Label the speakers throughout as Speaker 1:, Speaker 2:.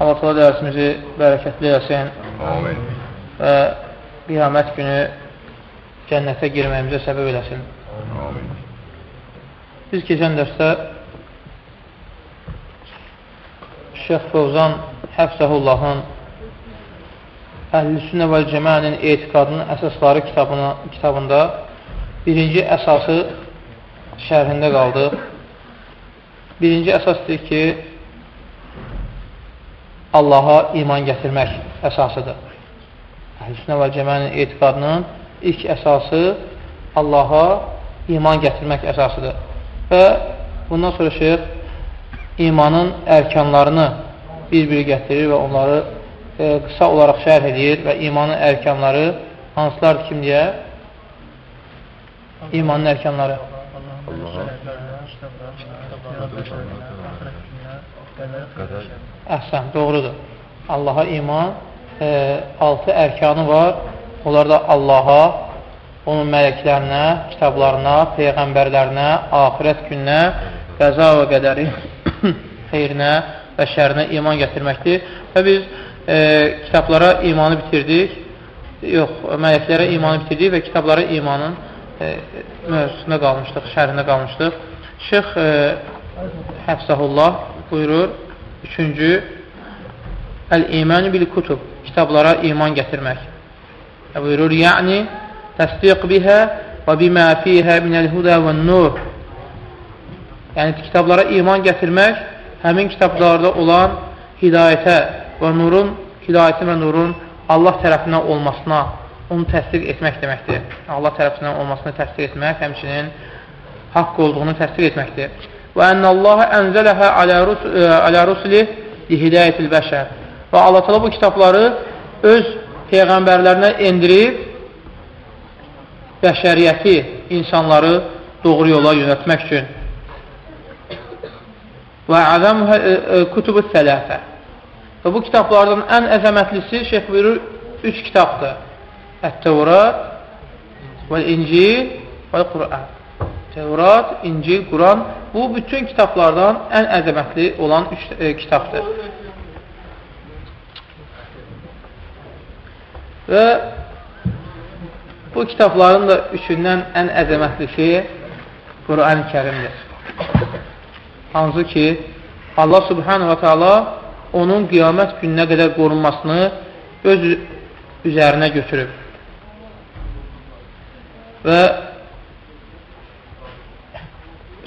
Speaker 1: Allah təala dərsimizi bərəkətli eləsin.
Speaker 2: Amin.
Speaker 1: Və qiyamət günü cənnətə girməyimizə səbəb eləsin.
Speaker 2: Amin.
Speaker 1: Biz keçən dərsdə Şeyx Fövzan Həfsəhullahın Əhl-i Sünnə və Cəmənin etiqadının əsasları kitabına, kitabında birinci əsası şərhində qaldı. Birinci əsasdır ki, Allaha iman gətirmək əsasıdır. Əhl-i və cəmənin etiqadının ilk əsası Allaha iman gətirmək əsasıdır. Və bundan sonra şeyh imanın ərkanlarını bir-bir gətirir və onları e, qısa olaraq şərh edir və imanın ərkanları hansılardır kim deyə? İmanın ərkanları. Əhsən, doğrudur. Allaha iman e, altı ərkanı var. Onlar da Allaha, onun mələklərinə, kitablarına, peyğəmbərlərinə, axirət gününə, qəza və qədəri xeyrinə və şərinə iman gətirməkdir. Və biz e, kitablara imanı bitirdik. Yox, mələklərə imanı bitirdik və kitablara imanın e, mövzusunda qalmışdıq, şərində qalmışdıq. Şeyx e, Həfsəhullah buyurur, üçüncü, Əl-imanı bil-kutub, kitablara iman gətirmək. Və buyurur, yəni, təsdiq bihə və bimə fiyhə minəl-hudə və nur. Yəni, kitablara iman gətirmək, həmin kitablarda olan hidayətə və nurun, hidayətin və nurun Allah tərəfindən olmasına, onu təsdiq etmək deməkdir. Allah tərəfindən olmasını təsdiq etmək, həmçinin haqq olduğunu təsdiq etməkdir. Və ənəllaha ənzələhə alə rusulih lihidayətil bəşər. Və Allah təala bu kitabları öz peyğəmbərlərinə endirib bəşəriyyəti, insanları doğru yola yönətmək üçün. Və ədəm kutubu sələfə. Və bu kitablardan ən əzəmətlisi şeyh buyurur, üç kitabdır. Ət-Tevrat və-İncil və-Quran. Tevrat, İncil, Quran bu bütün kitablardan ən əzəmətli olan üç e, kitabdır. Və bu kitabların da üçündən ən əzəmətlisi Quran-ı Kərimdir. Hansı ki, Allah subhanahu wa ta'ala onun qiyamət gününə qədər qorunmasını öz üzərinə götürüb. Və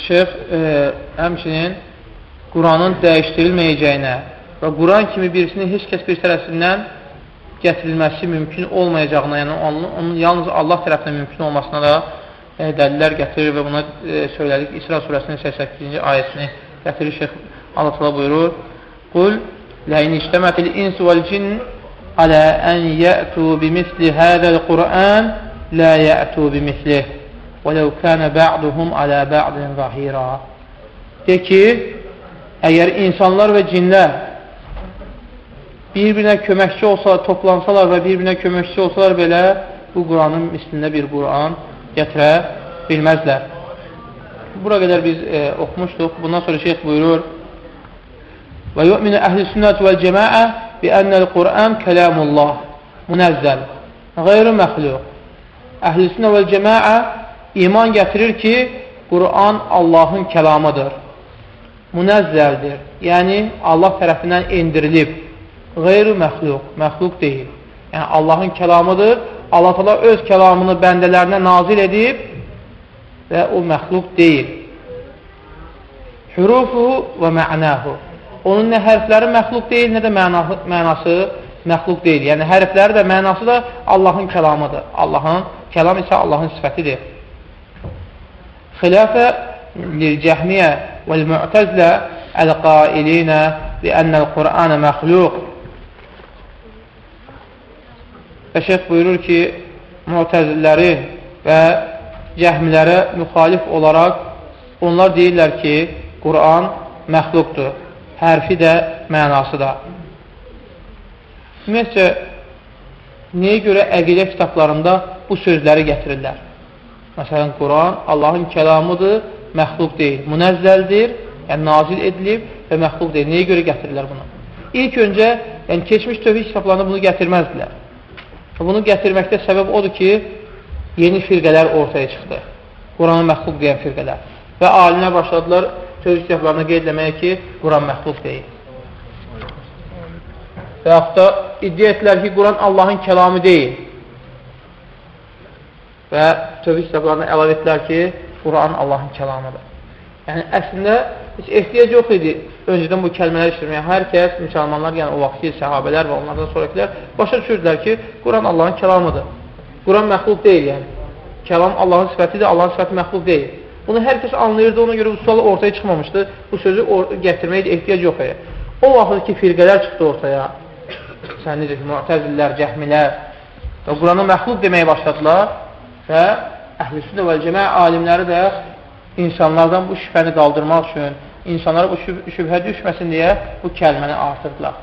Speaker 1: şeyx e, həmçinin Quranın dəyişdirilməyəcəyinə və Quran kimi birisinin heç kəs bir tərəfindən gətirilməsi mümkün olmayacağına, yəni onun, onun yalnız Allah tərəfindən mümkün olmasına da e, dəlillər gətirir və buna e, söylədik. İsra surəsinin 88-ci ayəsini gətirir. Şeyx Allah buyurur Qul işləmətil ins vəl cin alə ən yətu bimisli hədəl Qur'an lə yətu bimislih وَلَوْ كَانَ بَعْدُهُمْ عَلَى بَعْدٍ ظَهِيرًا De ki, əgər insanlar və cinlər bir-birinə köməkçi olsalar, toplansalar və bir-birinə köməkçi olsalar belə, bu Quranın mislində bir Quran gətirə bilməzlər. Bura qədər biz e, oxumuşduq. Bundan sonra şeyh buyurur, Və yu'minu əhl-i sünnət vəl-cəmaə bi ənəl Quran kəlamullah munəzzəl, qeyri məxluq. Əhl-i sünnə vəl-cəmaə iman gətirir ki, Quran Allahın kəlamıdır. Munəzzəldir. Yəni, Allah tərəfindən endirilib. Qeyri məxluq, deyil. Yəni, Allahın kəlamıdır. Allah təala öz kəlamını bəndələrinə nazil edib və o məxluq deyil. Hurufu və mə'nahu. Onun nə hərfləri məxluq deyil, nə də mənası, mənası məxluq deyil. Yəni, hərfləri də, mənası da Allahın kəlamıdır. Allahın, kəlam isə Allahın sifətidir. خلافة للجهمية والمعتزلة القائلين bi'ənnəl Qur'anə məxluq və şeyh buyurur ki, mütəzillərin və cəhmilərə müxalif olaraq onlar deyirlər ki, Quran məxluqdur, hərfi də, mənası da. Ümumiyyətcə, niyə görə əqidə kitablarında bu sözləri gətirirlər? Məsələn, Quran Allahın kəlamıdır, məxluq deyil, münəzzəldir, yəni nazil edilib və məxluq deyil. Niyə görə gətirirlər bunu? İlk öncə, yəni keçmiş tövhid kitablarında bunu gətirməzdilər. Bunu gətirməkdə səbəb odur ki, yeni firqələr ortaya çıxdı. Quranı məxluq deyən firqələr. Və alimlər başladılar tövhid kitablarına qeyd eləməyə ki, Quran məxluq deyil. Və yaxud da iddia etdilər ki, Quran Allahın kəlamı deyil. Və tövhid kitablarına əlavə etdilər ki, Quran Allahın kəlamıdır. Yəni, əslində, heç ehtiyac yox idi öncədən bu kəlmələr işləməyə. Hər kəs, müsəlmanlar, yəni o vaxtki səhabələr və onlardan sonrakilər başa düşürdülər ki, Quran Allahın kəlamıdır. Quran məxluq deyil, yəni. Kəlam Allahın sifətidir, Allahın sifəti məxluq deyil. Bunu hər kəs anlayırdı, ona görə bu sual ortaya çıxmamışdı. Bu sözü gətirməyə ehtiyac yox idi. O vaxt ki, firqələr çıxdı ortaya, sən necə ki, müətəzillər, cəhmilər və Qurana məxluq deməyə başladılar və əhl-i və cəmə alimləri də insanlardan bu şübhəni qaldırmaq üçün, insanlara bu şüb şübhə düşməsin deyə bu kəlməni artırdılar.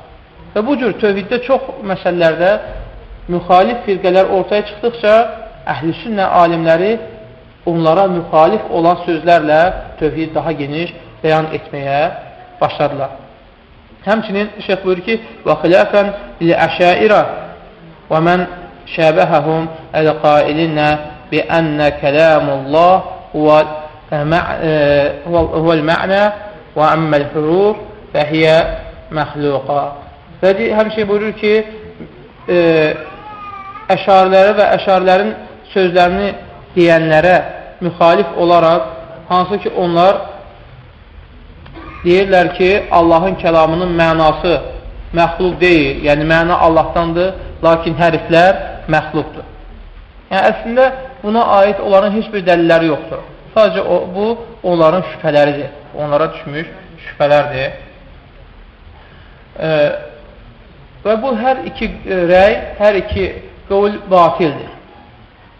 Speaker 1: Və bu cür tövhiddə çox məsələlərdə müxalif firqələr ortaya çıxdıqca əhl-i sünnə alimləri onlara müxalif olan sözlərlə tövhid daha geniş bəyan etməyə başladılar. Həmçinin şeyh buyurur ki, və xilafən li-əşairə və mən şəbəhəhum əl-qailinə bi ənə kəlamullah huvəl-mə'nə və əmməl-huruf və hiyə məxluqa. Və həmçinin buyurur ki, e, əşarilərə və əşarilərin sözlərini deyənlərə müxalif olaraq, hansı ki onlar deyirlər ki, Allahın kəlamının mənası məxluq deyil, yəni məna Allahdandır, lakin hərflər məxluqdur. Yəni, əslində buna aid onların heç bir dəlilləri yoxdur. Sadəcə o, bu, onların şübhələridir. Onlara düşmüş şübhələrdir. E, və bu hər iki e, rəy, hər iki qövül batildir.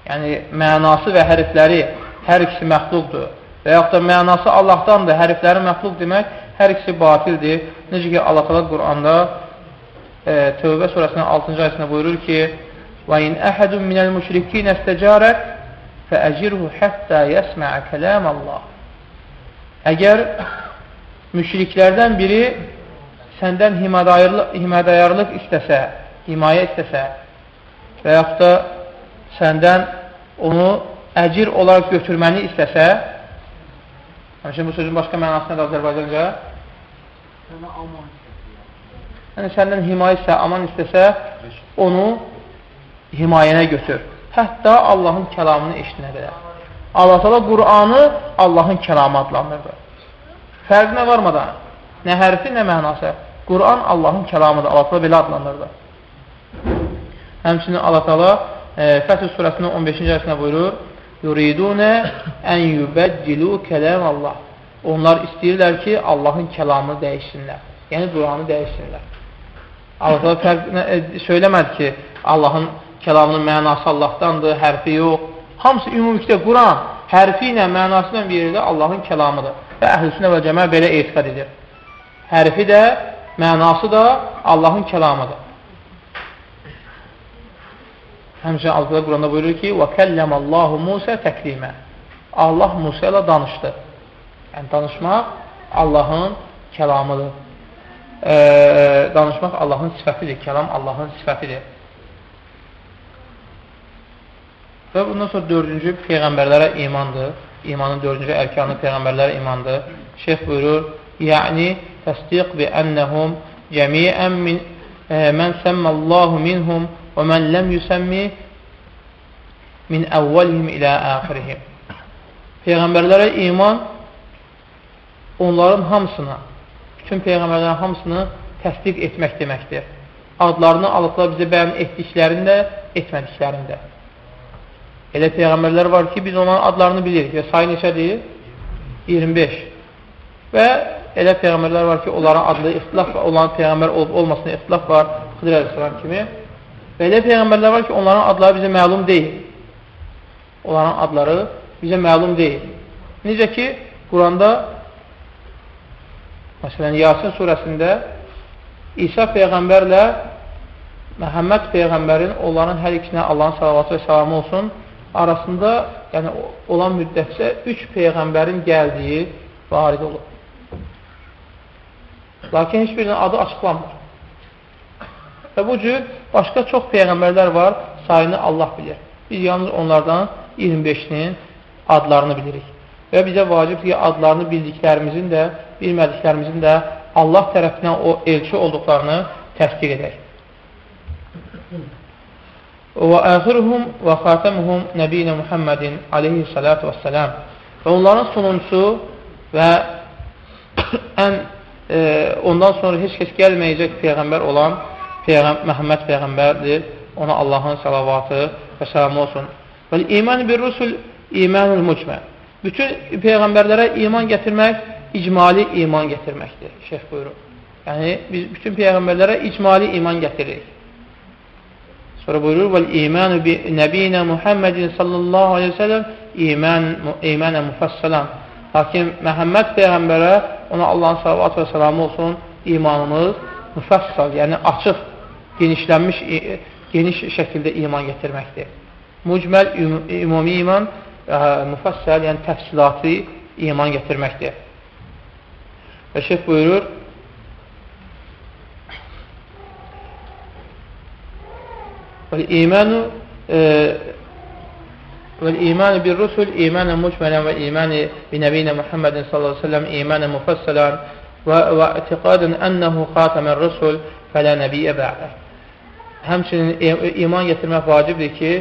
Speaker 1: Yəni, mənası və hərfləri hər ikisi məxluqdur. Və yaxud da mənası Allahdandır, hərfləri məxluq demək, hər ikisi batildir. Necə ki, Allah təala Quranda e, Tövbə surəsinin 6-cı ayəsində buyurur ki: "Və in əhədun minəl müşrikin istəcarək fəəcirhu həttə yəsmə'a kəlam Allah." Əgər müşriklərdən biri səndən himayədayarlıq istəsə, himayə istəsə və yaxud da səndən onu əcir olaraq götürməni istəsə, həmçin bu sözün başqa mənası nədir Azərbaycanca? Yəni, səndən himayə istəsə, aman istəsə, onu himayənə götür. Hətta Allahın kəlamını eşitnə qədər. Allah təala Qur'anı Allahın kəlamı adlandırdı. Fərqi nə varmadan? Nə hərfi, nə mənası? Qur'an Allahın kəlamıdır. Allah təala belə adlandırdı. Həmçinin Allah təala e, Fəth surəsinin 15-ci ayəsində buyurur: "Yuridunə ən yubəddilu kəlam Allah." Onlar istəyirlər ki, Allahın kəlamını dəyişsinlər. Yəni Qur'anı dəyişsinlər. Allah fərq e, söyləmədi ki, Allahın kəlamının mənası Allahdandır, hərfi yox. Hamısı ümumilikdə Quran hərfi ilə, mənası ilə bir yerdə Allahın kəlamıdır. Və əhl-i və cəmə belə etiqad edir. Hərfi də, mənası da Allahın kəlamıdır. Həmçinin Allah Quranda buyurur ki, və kəlləməllahu Musə təklimə. Allah Musa ilə danışdı. Yəni, danışmaq Allahın kəlamıdır. E, danışmaq Allahın sifətidir. Kəlam Allahın sifətidir. Və bundan sonra dördüncü Peyğəmbərlərə imandır. İmanın dördüncü ərkanı Peyğəmbərlərə imandır. Şeyh buyurur, yəni təsdiq bi ənəhum cəmiən min e, mən səmməllahu minhum və mən ləm yüsəmmi min əvvəlihim ilə əxirihim. Peyğəmbərlərə iman onların hamısına, bütün Peyğəmbərlərin hamısını təsdiq etmək deməkdir. Adlarını alıqlar bizə bəyan etdiklərində, etmədiklərində. Elə Peyğəmbərlər var ki, biz onların adlarını bilirik və sayı neçədir? 25. Və elə peyğəmbərlər var ki, onların adlı ixtilaf var, onların peyğəmbər olub olmasına ixtilaf var, Xıdır əleyhissalam kimi. Və elə peyğəmbərlər var ki, onların adları bizə məlum deyil. Onların adları bizə məlum deyil. Necə ki, Quranda məsələn, Yasin surəsində İsa peyğəmbərlə Məhəmməd peyğəmbərin onların hər ikisinə Allahın salavatı və salamı olsun arasında yəni olan müddətcə üç peyğəmbərin gəldiyi varid olur. Lakin heç birinin adı açıqlanmır. Və bu cür başqa çox peyğəmbərlər var, sayını Allah bilir. Biz yalnız onlardan 25-nin adlarını bilirik. Və bizə vacibdir ki, adlarını bildiklərimizin də, bilmədiklərimizin də Allah tərəfindən o elçi olduqlarını təsdiq edək. Və əxiruhum və xatəmuhum nəbiyyə Muhammedin aleyhissalatu vəssalam. Və onların sonuncusu və ən e, ondan sonra heç kəs gəlməyəcək Peyğəmbər olan Peyğəm Məhəmməd Peyğəmbərdir. Ona Allahın salavatı və salamı olsun. Və iman bir rusul imanul mücmə. Bütün Peyğəmbərlərə iman gətirmək icmali iman gətirməkdir. Şeyh buyurur. Yəni, biz bütün Peyğəmbərlərə icmali iman gətiririk. Sonra buyurur, vəl imanu bi nəbiyinə Muhammedin sallallahu aleyhi ve sellem iman, imanə müfəssələn. Lakin Məhəmməd Peyğəmbərə, ona Allahın salavatı və salamı olsun, imanımız müfəssəl, yəni açıq, genişlənmiş, geniş şəkildə iman gətirməkdir. Mücməl, ümumi iman, ə, müfəssəl, yəni təfsilatı iman gətirməkdir. Və şeyh buyurur, Vel imanu vel imanu bir rusul imanen mucmelen ve imani bi nebine Muhammedin sallallahu aleyhi ve sellem imanen mufassalan ve i'tikaden ennehu khatamen rusul fela nebiye ba'de. Həmçinin iman getirmək vacibdir ki,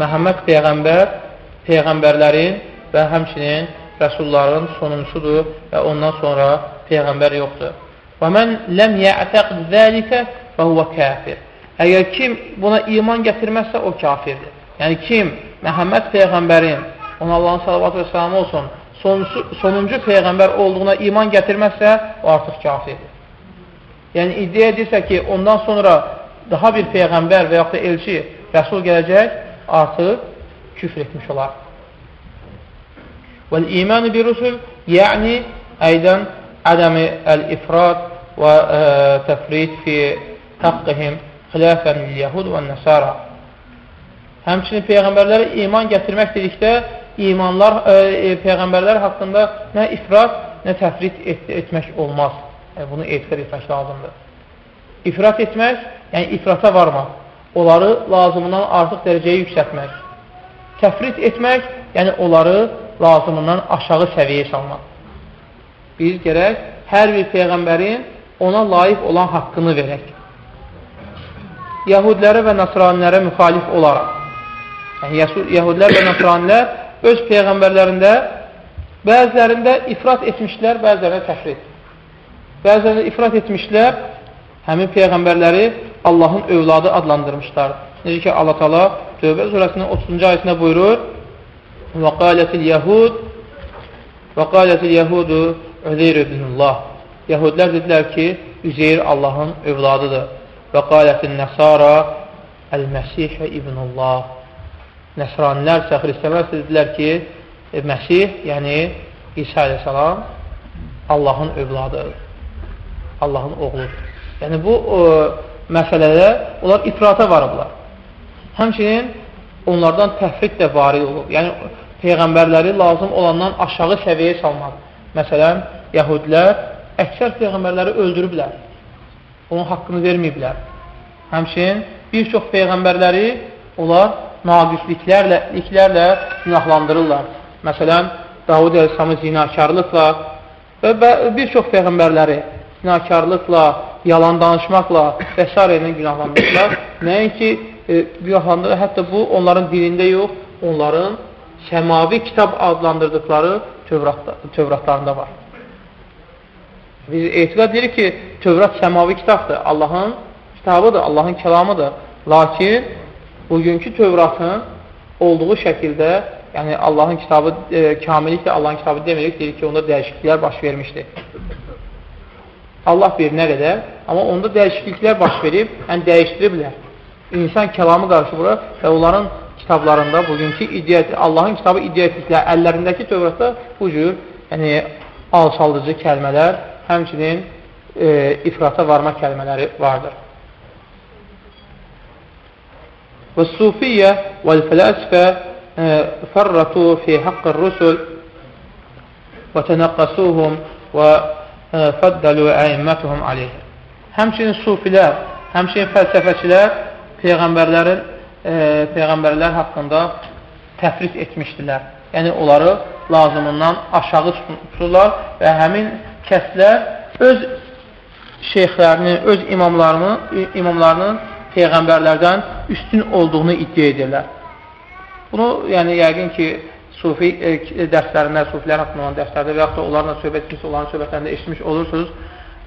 Speaker 1: Məhəmməd Peyğəmbər Peyğəmbərlərin və həmçinin rəsulların sonuncusudur və ondan sonra Peyğəmbər yoxdur. Və mən ləm yə'təqd zəlikə və huvə kafir. Əgər kim buna iman gətirməzsə, o kafirdir. Yəni, kim Məhəmməd Peyğəmbərin, ona Allahın salavatı və salamı olsun, sonuncu, sonuncu Peyğəmbər olduğuna iman gətirməzsə, o artıq kafirdir. Yəni, iddia edirsə ki, ondan sonra daha bir Peyğəmbər və yaxud da elçi, rəsul gələcək, artıq küfr etmiş olar. Bir rusul, yəni, əydən ədəmi əl-ifrad və təfrid fi haqqihim xilafən yəhud və nəsara. Həmçinin Peyğəmbərlərə iman gətirmək dedikdə, imanlar, e, e, Peyğəmbərlər haqqında nə ifrat, nə təfrit et, etmək olmaz. Yəni, bunu etiqat etmək lazımdır. İfrat etmək, yəni ifrata varmaq, onları lazımından artıq dərəcəyə yüksətmək. Təfrit etmək, yəni onları lazımından aşağı səviyyəyə salmaq. Biz gərək hər bir Peyğəmbərin ona layiq olan haqqını verək Yahudilərə və Nasranilərə müxalif olaraq. Yəni, Yahudilər və Nasranilər öz peyğəmbərlərində bəzilərində ifrat etmişlər, bəzilərində təxrir. Bəzilərində ifrat etmişlər, həmin peyğəmbərləri Allahın övladı adlandırmışlar. Necə ki, Allah tala Tövbə surəsinin 30-cu ayəsində buyurur, Və qalətil yəhud Və qalətil yəhudu Üzeyr ibnullah Yəhudlər dedilər ki, Üzeyr Allahın övladıdır. Və qalətin nəsara Əl-Məsih ibnullah Nəsranilər isə xristiyanlar dedilər ki, e, Məsih, yəni İsa aleyhissalam Allahın övladıdır. Allahın oğludur. Yəni bu o, məsələdə onlar ifrata varıblar. Həmçinin onlardan təfrid də varid olub. Yəni Peyğəmbərləri lazım olandan aşağı səviyyəyə salmaq. Məsələn, Yahudilər əksər Peyğəmbərləri öldürüblər onun haqqını verməyiblər. Həmçin, bir çox peyğəmbərləri onlar naqisliklərlə, liklərlə günahlandırırlar. Məsələn, Davud Əleyhisselamı zinakarlıqla və bir çox peyğəmbərləri zinakarlıqla, yalan danışmaqla və s. ilə günahlandırırlar. Nəinki e, günahlandırır, hətta bu onların dilində yox, onların səmavi kitab adlandırdıqları Tövratlarında var. Biz etiqad edirik ki, Tövrat səmavi kitabdır, Allahın kitabıdır, Allahın kəlamıdır. Lakin bugünkü Tövratın olduğu şəkildə Yəni, Allahın kitabı, e, kamiliklə Allahın kitabı demirik, deyir ki, onda dəyişikliklər baş vermişdir. Allah bir nə qədər, amma onda dəyişikliklər baş verib, yəni dəyişdiriblər. İnsan kəlamı qarşı vurur və onların kitablarında bugünkü iddia Allahın kitabı iddia etdikləri əllərindəki Tövratda bu cür yəni, alçaldıcı kəlmələr, həmçinin e, ifrata varma kəlmələri vardır. Və sufiyyə vəl-fələsifə e, fərratu fi haqqı rüsul və tənəqqəsuhum və e, fəddəlu əimmətuhum aleyhə. Həmçinin sufilər, həmçinin fəlsəfəçilər peyğəmbərlərin e, peyğəmbərlər haqqında təfrit etmişdilər. Yəni, onları lazımından aşağı tuturlar və həmin kəslər öz şeyxlərinin, öz imamlarının, imamlarının peyğəmbərlərdən üstün olduğunu iddia edirlər. Bunu, yəni, yəqin ki, sufi e, dərslərində, sufilər haqqında olan dərslərdə və yaxud da onlarla söhbət etmiş, onların söhbətlərində eşitmiş olursunuz,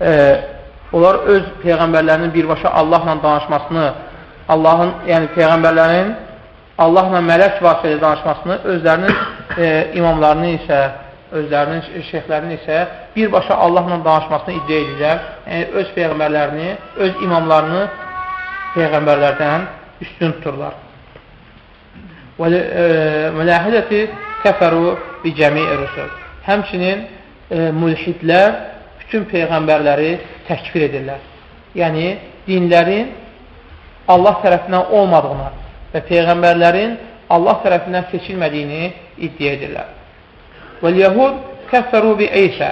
Speaker 1: e, onlar öz peyğəmbərlərinin birbaşa Allahla danışmasını, Allahın, yəni peyğəmbərlərin Allahla mələk vasitələ danışmasını, özlərinin e, imamlarını isə, özlərinin şeyxlərinin isə birbaşa Allahla danışmasını iddia edirlər. Yəni, öz peyğəmbərlərini, öz imamlarını peyğəmbərlərdən üstün tuturlar. Mülahidəti kəfəru bi cəmi'i rüsul. Həmçinin e, mülhidlər bütün peyğəmbərləri təkfir edirlər. Yəni, dinlərin Allah tərəfindən olmadığını və peyğəmbərlərin Allah tərəfindən seçilmədiyini iddia edirlər. Vəl-yəhud kəffəru bi Eysə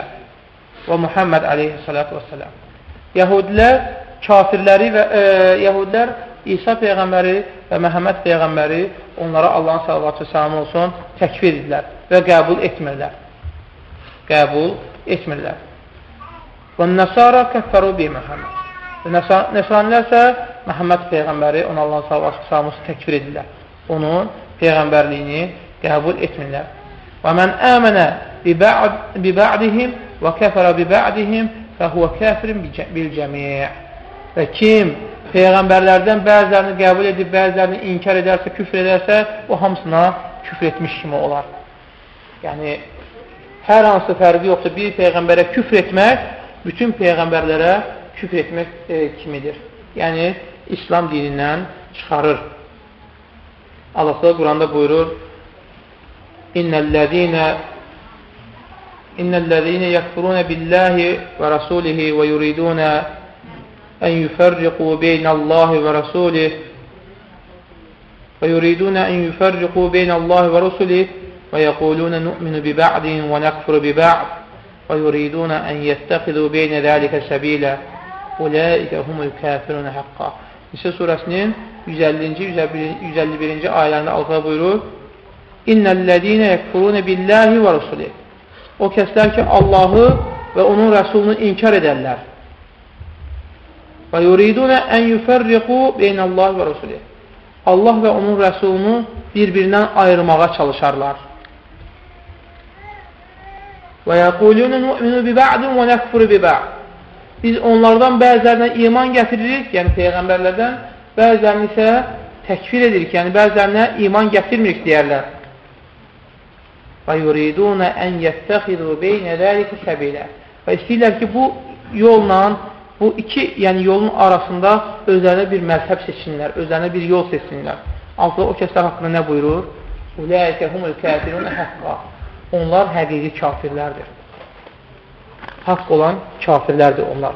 Speaker 1: və Muhammed aleyhissalatu vəssalam. Yəhudilər kafirləri və e, Yəhudlər İsa Peyğəmbəri və Məhəmməd Peyğəmbəri onlara Allahın salavatı salamı olsun təkfir edirlər və qəbul etmirlər. Qəbul etmirlər. Və nəsara kəffəru bi Məhəmməd. Nəsranilər isə Məhəmməd Peyğəmbəri, ona Allahın salavatı salamı təkfir edirlər. Onun Peyğəmbərliyini qəbul etmirlər. Və mən əmənə bi ba'dihim və kəfərə bi ba'dihim fəhuvə kəfirin bil cəmi' və kim Peyğəmbərlərdən bəzilərini qəbul edib, bəzilərini inkar edərsə, küfr edərsə, o hamısına küfr etmiş kimi olar. Yəni, hər hansı fərqi yoxdur. Bir Peyğəmbərə küfr etmək, bütün Peyğəmbərlərə küfr etmək e, kimidir. Yəni, İslam dinindən çıxarır. Allah Quranda buyurur, İnnəl-ləzīnə إن الذين يكفرون بالله ورسوله ويريدون أن يفرقوا بين الله ورسوله ويريدون أن يفرقوا بين الله ورسله ويقولون نؤمن ببعض ونكفر ببعض ويريدون أن يتخذوا بين ذلك سبيلا أولئك هم الكافرون حقا İşte suresinin 150. 151. ayelerinde Allah buyurur. İnnellezine yekfurune billahi ve rasulih. O kəslər ki, Allahı və onun rəsulunu inkar edərlər Və yuridunə ən yüfərriqu beynəllah və rəsulih. Allah və onun rəsulunu bir-birindən ayırmağa çalışarlar. Və yəqulunə nu'minu bi ba'dun və nəkfuru bi ba'd. Biz onlardan bəzilərinə iman gətiririk, yəni Peyğəmbərlərdən, bəzilərini isə təkfir edirik, yəni bəzilərinə iman gətirmirik deyərlər. Və yuridunə ən yəttəxidu beynə dəlikə səbilə. Və istəyirlər ki, bu yolla bu iki yəni yolun arasında özlərinə bir məzhəb seçsinlər, özlərinə bir yol seçsinlər. Altında o kəslər haqqında nə buyurur? Uləikə humul kafirun həqqa. Onlar həqiqi kafirlərdir. Haqq olan kafirlərdir onlar.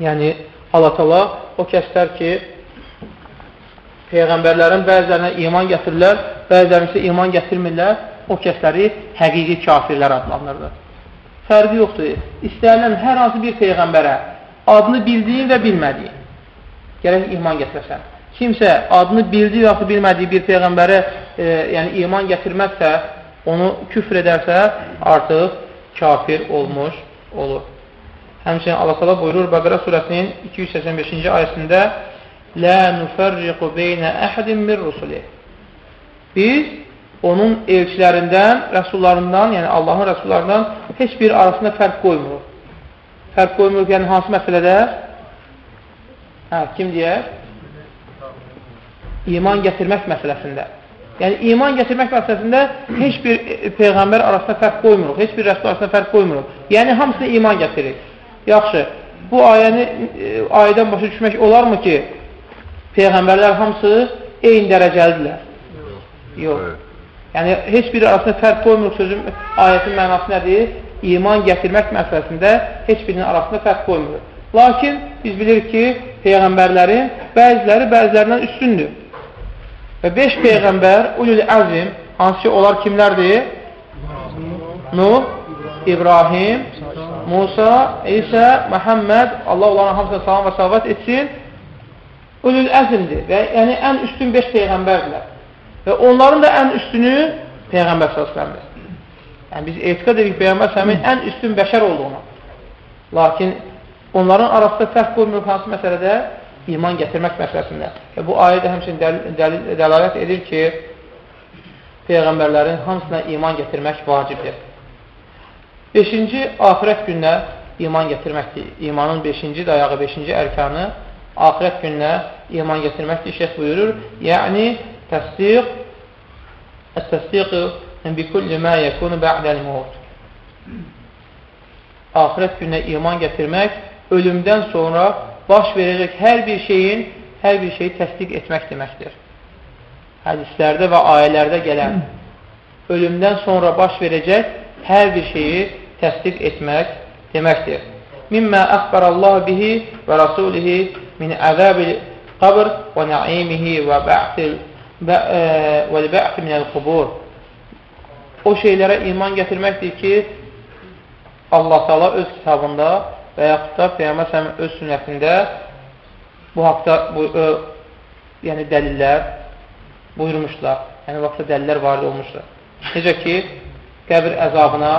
Speaker 1: Yəni Allah təala o kəslər ki peyğəmbərlərin bəzilərinə iman gətirirlər, bəzilərinə isə iman gətirmirlər, o kəsləri həqiqi kafirlər adlandırır fərqi yoxdur. İstənilən hər hansı bir peyğəmbərə adını bildiyin və bilmədiyin gərək iman gətirəsən. Kimsə adını bildiyi və bilmədiyi bir peyğəmbərə e, yəni iman gətirməzsə, onu küfr edərsə, artıq kafir olmuş olur. Həmçinin Allah buyurur Bəqərə surəsinin 285-ci ayəsində Lə nüfərriqu beynə əhədin mir rusuli Biz onun elçilərindən, rəsullarından, yəni Allahın rəsullarından heç bir arasında fərq qoymur. Fərq qoymur, yəni hansı məsələdə? Hə, kim deyər? İman gətirmək məsələsində. Yəni, iman gətirmək məsələsində heç bir Peyğəmbər arasında fərq qoymuruq, heç bir rəsul arasında fərq qoymuruq. Yəni, hamısına iman gətirir. Yaxşı, bu ayəni, ayədən başa düşmək olarmı ki, Peyğəmbərlər hamısı eyni dərəcəlidirlər? Yox. Yəni, heç biri arasında fərq qoymuruq sözün, ayətin mənası nədir? İman gətirmək məsələsində heç birinin arasında fərq qoymuruq. Lakin biz bilirik ki, Peyğəmbərlərin bəziləri bəzilərindən üstündür. Və beş Peyğəmbər, ulul əzim, hansı ki, onlar kimlərdir? Nuh, İbrahim, Musa, İsa, Məhəmməd, Allah onların hamısına salam və salavat etsin, ulul əzimdir və yəni ən üstün beş Peyğəmbərdirlər. Və onların da ən üstünü Peyğəmbər s.ə.vədir. Yəni, biz etiqat edik Peyğəmbər s.ə.v-in ən üstün bəşər olduğunu. Lakin onların arasında fərq qoymuyor hansı məsələdə? İman gətirmək məsələsində. Və bu ayə də həmçin dəl, dəl, dəlalət edir ki, Peyğəmbərlərin hamısına iman gətirmək vacibdir. Beşinci, ahirət gününə iman gətirməkdir. İmanın beşinci dayağı, beşinci ərkanı axirət gününə iman gətirməkdir. Şeyh buyurur, yəni təsdiq əs-təsdiq bi kulli ma yakunu ba'dal maut. Axirət gününə iman gətirmək ölümdən sonra baş verəcək hər bir şeyin hər bir şeyi təsdiq etmək deməkdir. Hədislərdə və ayələrdə gələn ölümdən sonra baş verəcək hər bir şeyi təsdiq etmək deməkdir. Mimmə əxbərallahu bihi və rasulihi min əzəbil qabr və naimihi və bə'til və bə'ti minəl qubur o şeylərə iman gətirməkdir ki Allah Teala öz kitabında və yaxud da Peyyəmə Səmin öz sünnətində bu haqda bu, ö, yəni dəlillər buyurmuşlar. Yəni vaxtda dəlillər varid olmuşlar. Necə ki, qəbir əzabına,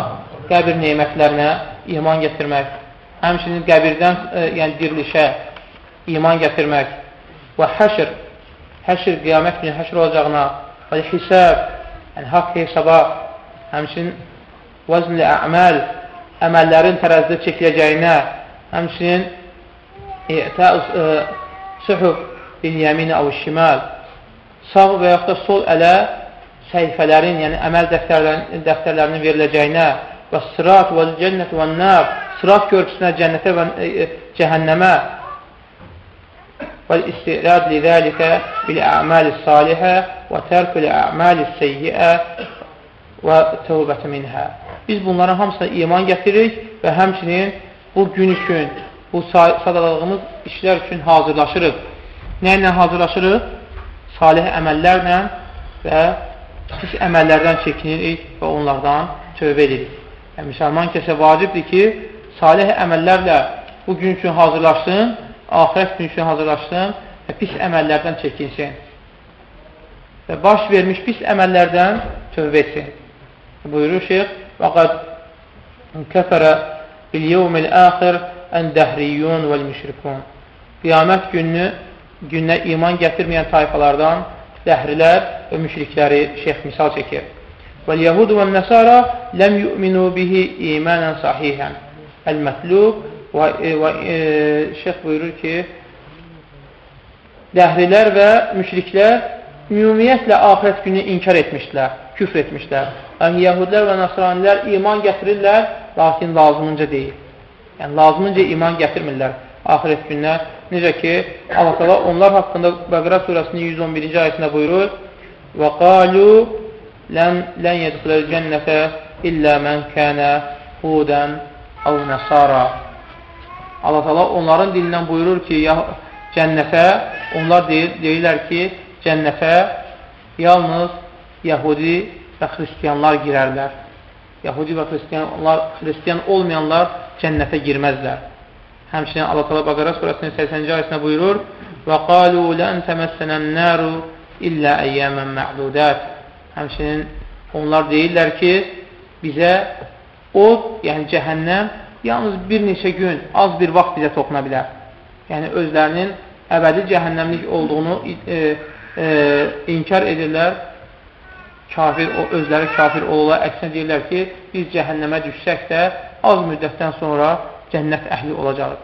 Speaker 1: qəbir neymətlərinə iman gətirmək, həmçinin qəbirdən, ə, yəni dirilişə, iman gətirmək və həşr həşr, qiyamət günü həşr olacağına və hisəb, yəni haqq hesaba, həmçinin vəzn-i əməl, əməllərin tərəzidə çəkiləcəyinə, həmçinin suhuf bil-yəmini əv şimal, sağ və yaxud da sol ələ səhifələrin, yəni əməl dəftərlərinin, dəftərlərinin veriləcəyinə və sırat və cənnət və nəb, sırat körpüsünə, cənnətə və e, cəhənnəmə والاستئراد لذلك بالأعمال الصالحة وترك الأعمال السيئة və tövbətə minhə. Biz bunlara hamısına iman gətiririk və həmçinin bu gün üçün, bu sadalığımız işlər üçün hazırlaşırıq. Nə ilə hazırlaşırıq? Salih əməllərlə və pis əməllərdən çəkinirik və onlardan tövbə edirik. Yəni, müsəlman kəsə vacibdir ki, salih əməllərlə bu gün üçün hazırlaşsın axirət günü üçün hazırlaşsın və pis əməllərdən çəkinsin. Və baş vermiş pis əməllərdən tövbə etsin. Buyurur şeyx, vəqəd kəfərə bil-yevmil əxir ən-dəhriyyun vəl-müşrikun. Qiyamət gününü günə iman gətirməyən tayfalardan dəhrilər və müşrikləri şeyx misal çəkir. Vəl-yəhud və-nəsara ləm yu'minu bihi imanən sahihən. Əl-mətlub və, e, və e, şeyx buyurur ki, dəhrilər və müşriklər ümumiyyətlə ahirət günü inkar etmişlər, küfr etmişlər. Yəni, yəhudlər və nasranilər iman gətirirlər, lakin lazımınca deyil. Yəni, lazımınca iman gətirmirlər ahirət gününə. Necə ki, Allah qala onlar haqqında Bəqra surəsinin 111-ci ayəsində buyurur, Və qalu lən, lən yədxiləl cənnətə illə mən kənə hudən əv nəsara Allah Taala onların dilindən buyurur ki, ya cənnətə onlar deyir, deyirlər ki, cənnətə yalnız Yahudi və xristiyanlar girərlər. Yahudi və xristiyanlar, xristiyan olmayanlar cənnətə girməzlər. Həmçinin Allah Taala Bəqərə surəsinin 80-ci ayəsində buyurur: "Və qalu lan tamassana-n-naru illə ayyaman ma'dudat." Həmçinin onlar deyirlər ki, bizə od, yəni cəhənnəm yalnız bir neçə gün, az bir vaxt bizə toxuna bilər. Yəni, özlərinin əbədi cəhənnəmlik olduğunu e, e, inkar edirlər, kafir, o, özləri kafir olurlar, əksinə deyirlər ki, biz cəhənnəmə düşsək də az müddətdən sonra cənnət əhli olacaq.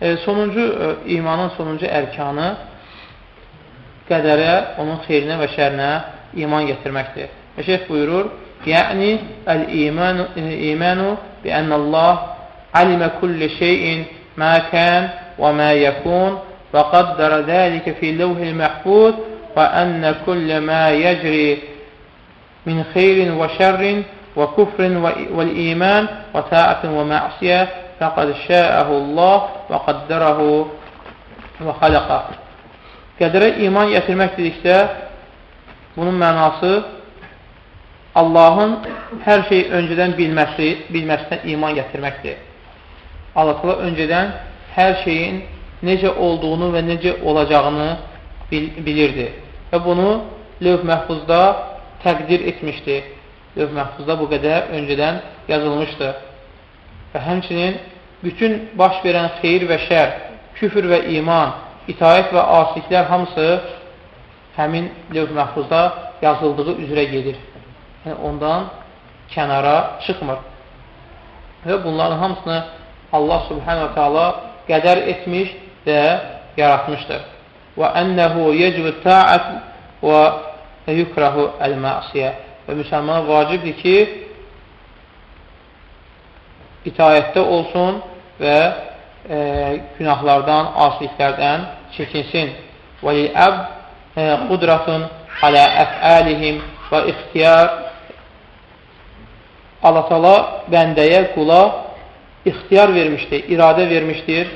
Speaker 1: E, sonuncu, e, imanın sonuncu ərkanı qədərə, onun xeyrinə və şərinə iman gətirməkdir. Və şeyh buyurur, yəni əl-imanu imanu bi ənəllah alimə kulli şeyin mə kən və mə yəkun və qaddara dəlikə fi levhil məhfud və ənə kullə mə yəcri min xeyrin və şərrin və kufrin və iman və ta'atin və mə'siyə fəqəd şəəhu Allah və qaddarahu və xaləqə Qədərə iman gətirmək dedikdə, bunun mənası Allahın hər şeyi öncədən bilməsi, bilməsinə iman gətirməkdir. Allah öncədən hər şeyin necə olduğunu və necə olacağını bil bilirdi. Və bunu lövh məhfuzda təqdir etmişdi. Lövh məhfuzda bu qədər öncədən yazılmışdı. Və həmçinin bütün baş verən xeyir və şər, küfür və iman, itaət və asiliklər hamısı həmin lövh məhfuzda yazıldığı üzrə gedir. Yəni, ondan kənara çıxmır. Və bunların hamısını Allah subhanə və teala qədər etmiş və yaratmışdır. Və ənəhu yecvü ta'at və yukrahu əl-məsiyə və müsəlmana vacibdir ki, itaətdə olsun və e, günahlardan, asiliklərdən çəkinsin. Və ləl-əb e, qudratun alə əfəlihim və ixtiyar Allah tala bəndəyə, qula ixtiyar vermişdir, iradə vermişdir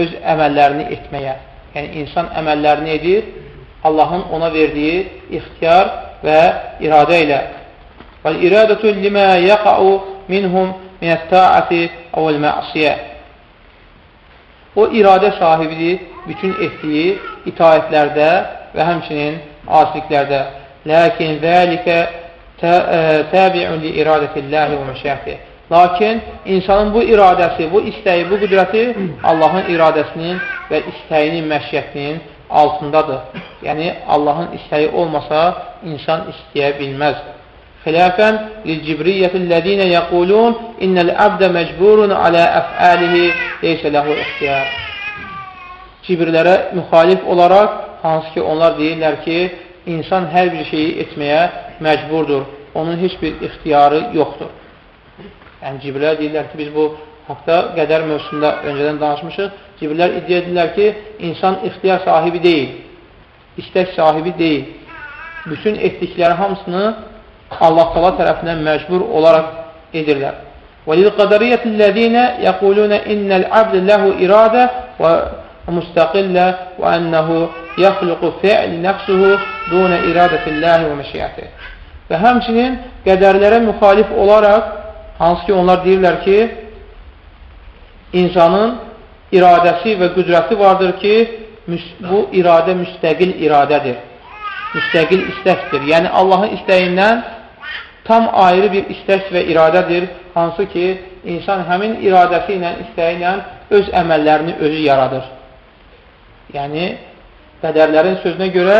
Speaker 1: öz əməllərini etməyə. Yəni, insan əməllərini edir, Allahın ona verdiyi ixtiyar və iradə ilə. Və-iradətun limə yəqa'u minhum minət-ta'ati əvəl-mə'siyə. O iradə sahibidir bütün etdiyi itaətlərdə və həmçinin asiliklərdə. Lakin zəlikə təbi'un li iradətilləhi və məşəxi. Lakin insanın bu iradəsi, bu istəyi, bu qüdrəti Allahın iradəsinin və istəyinin, məşiyyətinin altındadır. Yəni, Allahın istəyi olmasa, insan istəyə bilməz. Xilafən lil-cibriyyətillədinə yəqulun innəl-əbdə məcburun alə əfəlihi leysə ləhu ixtiyar. Cibirlərə müxalif olaraq, hansı ki, onlar deyirlər ki, insan hər bir şeyi etməyə məcburdur. Onun heç bir ixtiyarı yoxdur. Yəni, cibirlər deyirlər ki, biz bu haqda qədər mövzusunda öncədən danışmışıq. Cibirlər iddia edirlər ki, insan ixtiyar sahibi deyil, istək sahibi deyil. Bütün etdikləri hamısını Allah tala tərəfindən məcbur olaraq edirlər. وَلِلْقَدَرِيَةِ الَّذ۪ينَ يَقُولُونَ اِنَّ الْعَبْدِ لَهُ اِرَادَ وَمُسْتَقِلَّ وَاَنَّهُ يَخْلُقُ فِعْلِ نَفْسُهُ دُونَ اِرَادَةِ اللّٰهِ وَمَشِيَةِ Və həmçinin qədərlərə müxalif olaraq, hansı ki onlar deyirlər ki, insanın iradəsi və qüdrəti vardır ki, bu iradə müstəqil iradədir. Müstəqil istəkdir. Yəni, Allahın istəyindən tam ayrı bir istək və iradədir, hansı ki, insan həmin iradəsi ilə, istəyi ilə öz əməllərini özü yaradır. Yəni, qədərlərin sözünə görə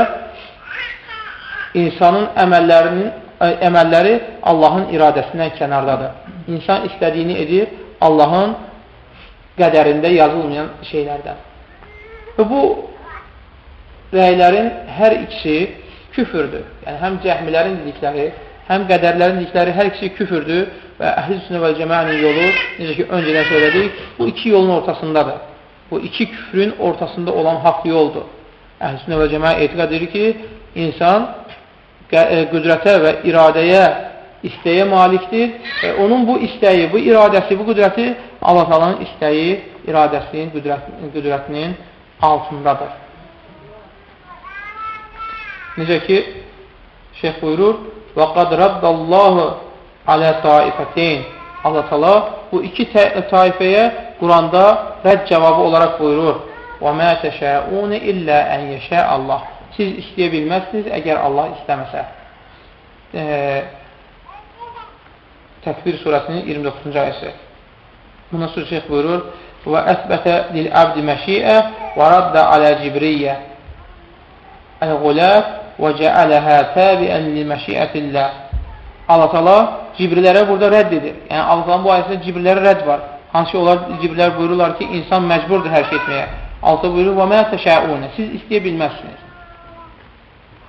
Speaker 1: insanın əməllərinin əməlləri Allahın iradəsindən kənardadır. İnsan istədiyini edir Allahın qədərində yazılmayan şeylərdən. Və bu rəylərin hər ikisi küfürdür. Yəni, həm cəhmilərin dedikləri, həm qədərlərin dedikləri hər ikisi küfürdür və əhl-i və cəmənin yolu, necə ki, öncədən söylədik, bu iki yolun ortasındadır. Bu iki küfrün ortasında olan haqq yoldur. Əhl-i və cəmə etiqad edir ki, insan qüdrətə və iradəyə, istəyə malikdir və onun bu istəyi, bu iradəsi, bu qüdrəti Allah-Talanın istəyi, iradəsinin, qüdrətinin altındadır. Necə ki, şeyh buyurur, və qad raddallahu alə taifətin. Allah tala bu iki taifəyə Quranda rədd cavabı olaraq buyurur. Mə təşəunə illə ən yeşə Allah. Siz istəyə bilməzsiniz, əgər Allah istəməsə. E, Təkbir surəsinin 29-cu ayəsi. Buna sonra şeyh buyurur, və əsbətə lil-əbdi məşiə və raddə alə cibriyyə. Əl-Quləf və cəələhə təbiən li məşiətillə. Allah tala Cibrilərə burada rədd edir. Yəni, Allah bu ayəsində Cibrilərə rədd var. Hansı ki, onlar Cibrilər buyururlar ki, insan məcburdur hər şey etməyə. Altta buyurur, və mənə təşəunə. Siz istəyə bilməzsiniz.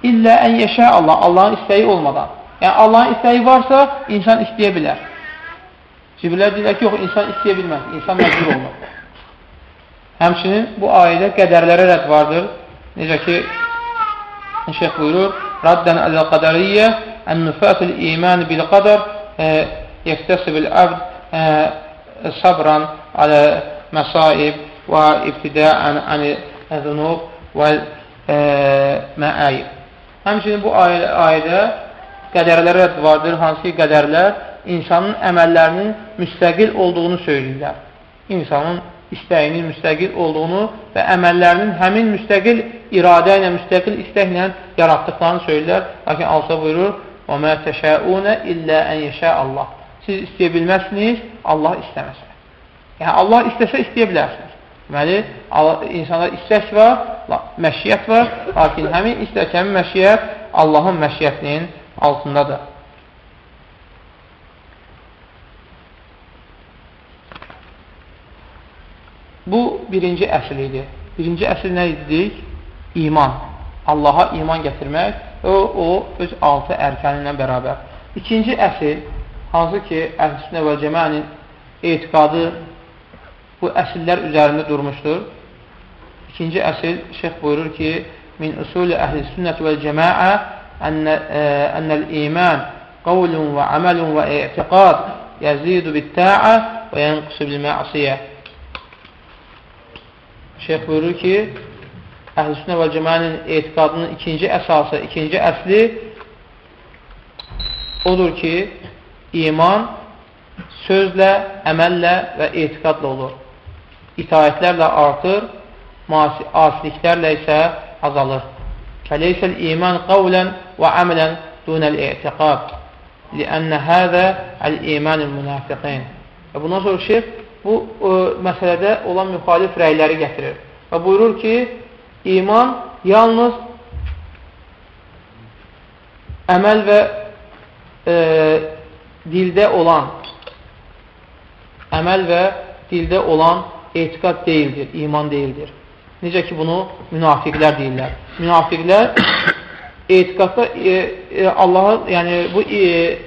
Speaker 1: İllə ən yeşə Allah, Allahın istəyi olmadan. Yəni, Allahın istəyi varsa, insan istəyə bilər. Cibirlər deyirlər ki, yox, insan istəyə bilməz, insan məcbur olmaz. Həmçinin bu ayədə qədərlərə rədd vardır. Necə ki, şeyh buyurur, Raddən əl-qədəriyyə ən-nüfətul iman bil-qədər yəktəsibil əbd sabran alə məsaib və ibtidəən ən-zunub və məəyib. Həmçinin bu ayə, ayədə qədərlərə vardır, hansı ki, qədərlər insanın əməllərinin müstəqil olduğunu söyləyirlər. İnsanın istəyinin müstəqil olduğunu və əməllərinin həmin müstəqil iradə ilə, müstəqil istəklə yaratdıqlarını söyləyirlər. Lakin alsa buyurur, وَمَا تَشَاءُونَ إِلَّا أَنْ يَشَاءَ Allah. Siz istəyə bilməzsiniz, Allah istəməsə. Yəni, Allah istəsə istəyə bilərsiniz. Deməli, insanda istək var, məşiyyət var, lakin həmin istək, həmin məşiyyət Allahın məşiyyətinin altındadır. Bu, birinci əsl idi. Birinci əsl nə idik? İman. Allaha iman gətirmək o, o öz altı ərkanı ilə bərabər. İkinci əsl, hansı ki, əhl-sünnə və cəmənin etiqadı bu əsillər üzərində durmuşdur. İkinci əsl, şeyh buyurur ki, min usulü əhl-sünnət və cəməə ənəl iman qavlun və əməlun və etiqad yəzidu bit-ta'a və yənqısı bil-mə'siyyə Şeyh buyurur ki, Əhl-Sünnə və Cəmənin etiqadının ikinci əsası, ikinci əsli odur ki, iman sözlə, əməllə və etiqadla olur. İtaətlərlə artır, asiliklərlə isə azalır. Fəleysə iman qavlən və əmələn dunəl etiqad. Liənnə həzə əl-imanil münafiqin. Və bundan sonra şeyh bu ə, məsələdə olan müxalif rəyləri gətirir. Və buyurur ki, iman yalnız əməl və e, dildə olan əməl və dildə olan etiqad deyildir, iman deyildir. Necə ki, bunu münafiqlər deyirlər. Münafiqlər etiqadda e, e, Allaha, yəni bu e,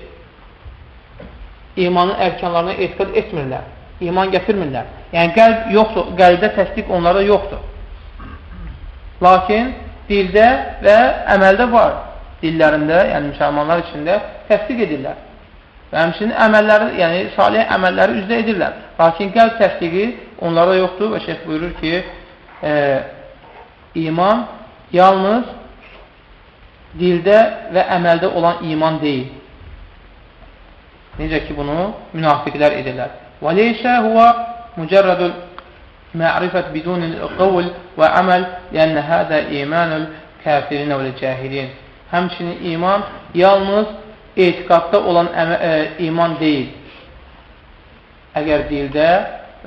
Speaker 1: imanın ərkanlarına etiqad etmirlər iman gətirmirlər. Yəni, qəlb yoxdur, qəlbdə təsdiq onlarda yoxdur. Lakin dildə və əməldə var. Dillərində, yəni müsəlmanlar içində təsdiq edirlər. Və həmçinin əməlləri, yəni salih əməlləri üzdə edirlər. Lakin qəlb təsdiqi onlara yoxdur və şeyh buyurur ki, e, iman yalnız dildə və əməldə olan iman deyil. Necə ki, bunu münafiqlər edirlər. وليس هو مجرد معرفة بدون قول وعمل لأن هذا إيمان الكافرين والcahilin. Həmçinin iman yalnız etiqadda olan ə, iman deyil. Əgər dildə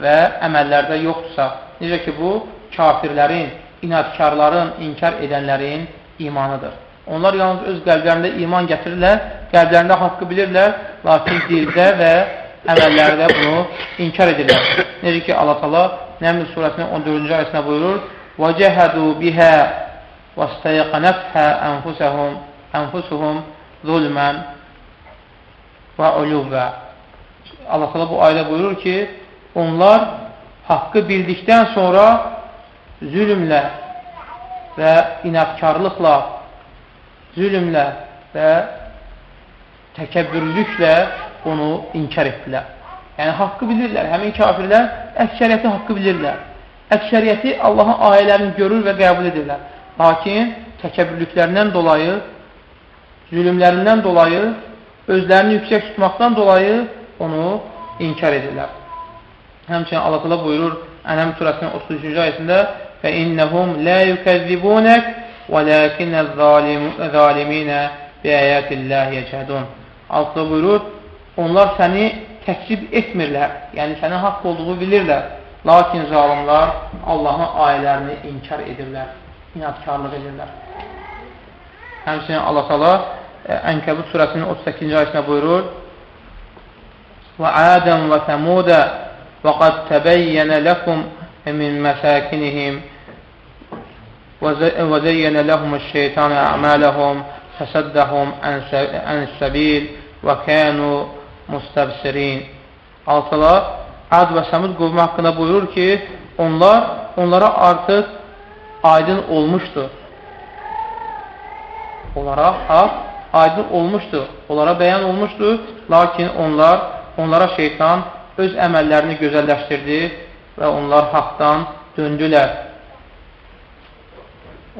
Speaker 1: və əməllərdə yoxdursa, necə ki bu kafirlərin, inadkarların, inkar edənlərin imanıdır. Onlar yalnız öz qəlblərində iman gətirirlər, qəlblərində haqqı bilirlər, lakin dildə və əməllərdə bunu inkar edirlər. Necə ki, Allah tala Nəml surəsinin 14-cü ayəsində buyurur وَجَهَدُوا بِهَا وَاسْتَيَقَنَتْهَا أَنْفُسَهُمْ أَنْفُسُهُمْ ظُلْمًا وَعُلُوبًا Allah tala bu ayda buyurur ki, onlar haqqı bildikdən sonra zülmlə və inatkarlıqla, zülmlə və təkəbbürlüklə onu inkar etdilər. Yəni, haqqı bilirlər. Həmin kafirlər əksəriyyəti haqqı bilirlər. Əksəriyyəti Allahın ayələrini görür və qəbul edirlər. Lakin təkəbbürlüklərindən dolayı, zülümlərindən dolayı, özlərini yüksək tutmaqdan dolayı onu inkar edirlər. Həmçinin Allah təala buyurur Ənəm surəsinin 33-cü ayəsində: "Fə innəhum la yukezzibunək, vəlakinəz-zaliminə biayatillahi yecədun." Allah təala buyurur: "Onlar səni təkzib etmirlər, yəni sənin haqq olduğunu bilirlər, lakin zalimlər Allahın ayələrini inkar edirlər, inadkarlıq edirlər." Həmçinin Allah təala e, Ənkəbut surəsinin 38-ci ayəsində buyurur: "Və Adəm və Səmudə" və qad təbəyyənə ləkum min məsakinihim وَزَيَّنَ لَهُمُ الشَّيْطَانَ أَعْمَالَهُمْ فَسَدَّهُمْ عَنِ السَّبِيلِ وَكَانُوا مُسْتَبْسِرِينَ Allah Ad və Səmud qovmu haqqında buyurur ki, onlar, onlara artıq aydın olmuşdur. Onlara haq aydın olmuşdur. Onlara bəyan olmuşdur. Lakin onlar, onlara şeytan öz əməllərini gözəlləşdirdi və onlar haqdan döndülər.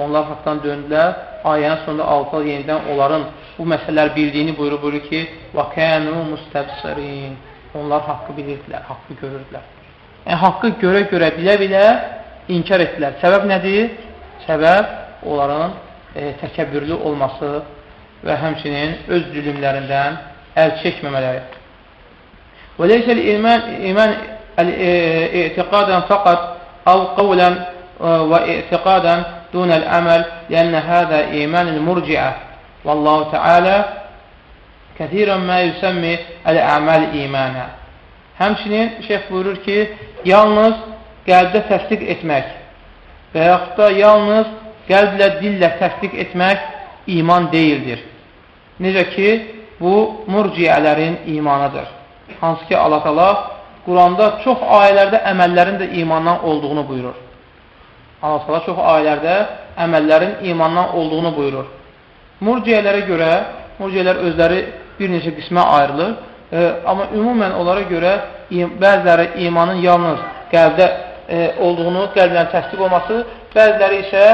Speaker 1: Onlar haqdan döndülər. Ayənin sonunda altı yenidən onların bu məsələlər bildiyini buyurur, buyurur ki, وَكَانُوا مُسْتَبْصَرِينَ Onlar haqqı bilirdilər, haqqı görürdülər. Yəni, haqqı görə-görə, bilə-bilə inkar etdilər. Səbəb nədir? Səbəb onların e, təkəbbürlü olması və həmçinin öz zülümlərindən əl çəkməmələri. İman, iman etiqadən fəqat əv qavlən və etiqadən dunəl əməl lənə hədə imanil murciə Vallahu Teala kəthirən mə yüsəmmi əl-əməl imanə Həmçinin şeyh buyurur ki, yalnız qəlbdə təsdiq etmək və yaxud da yalnız qəlblə, dillə təsdiq etmək iman deyildir. Necə ki, bu murciyələrin imanıdır. Hansı ki, Allah Allah Quranda çox ayələrdə əməllərin də imandan olduğunu buyurur. Allah Allah çox ayələrdə əməllərin imandan olduğunu buyurur. Murciyələrə görə, murciyələr özləri bir neçə qismə ayrılır. E, amma ümumən onlara görə bəziləri imanın yalnız qəlbdə e, olduğunu, qəlblə təsdiq olması, bəziləri isə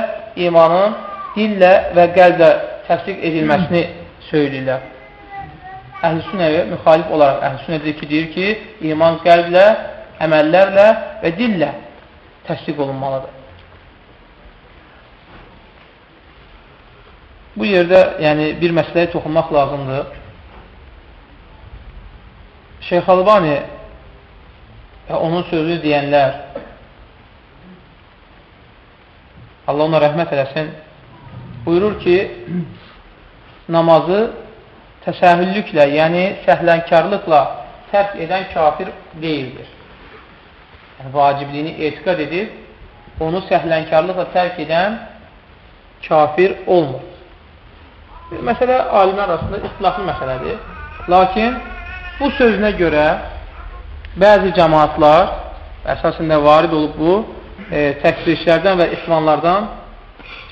Speaker 1: imanın dillə və qəlblə təsdiq edilməsini söyləyirlər. Əhl-i müxalif olaraq əhl-i ki, deyir ki, iman qəlblə, əməllərlə və dillə təsdiq olunmalıdır. Bu yerdə yəni, bir məsələyə toxunmaq lazımdır. Şeyx Albani və onun sözünü deyənlər Allah ona rəhmət eləsin buyurur ki, namazı təsəhüllüklə, yəni səhlənkarlıqla tərk edən kafir deyildir. Yəni, vacibliyini etiqat edib, onu səhlənkarlıqla tərk edən kafir olmur. Məsələ alimlər arasında ixtilaflı məsələdir. Lakin bu sözünə görə bəzi cəmaatlar, əsasında varid olub bu, e, təkbirçilərdən və ismanlardan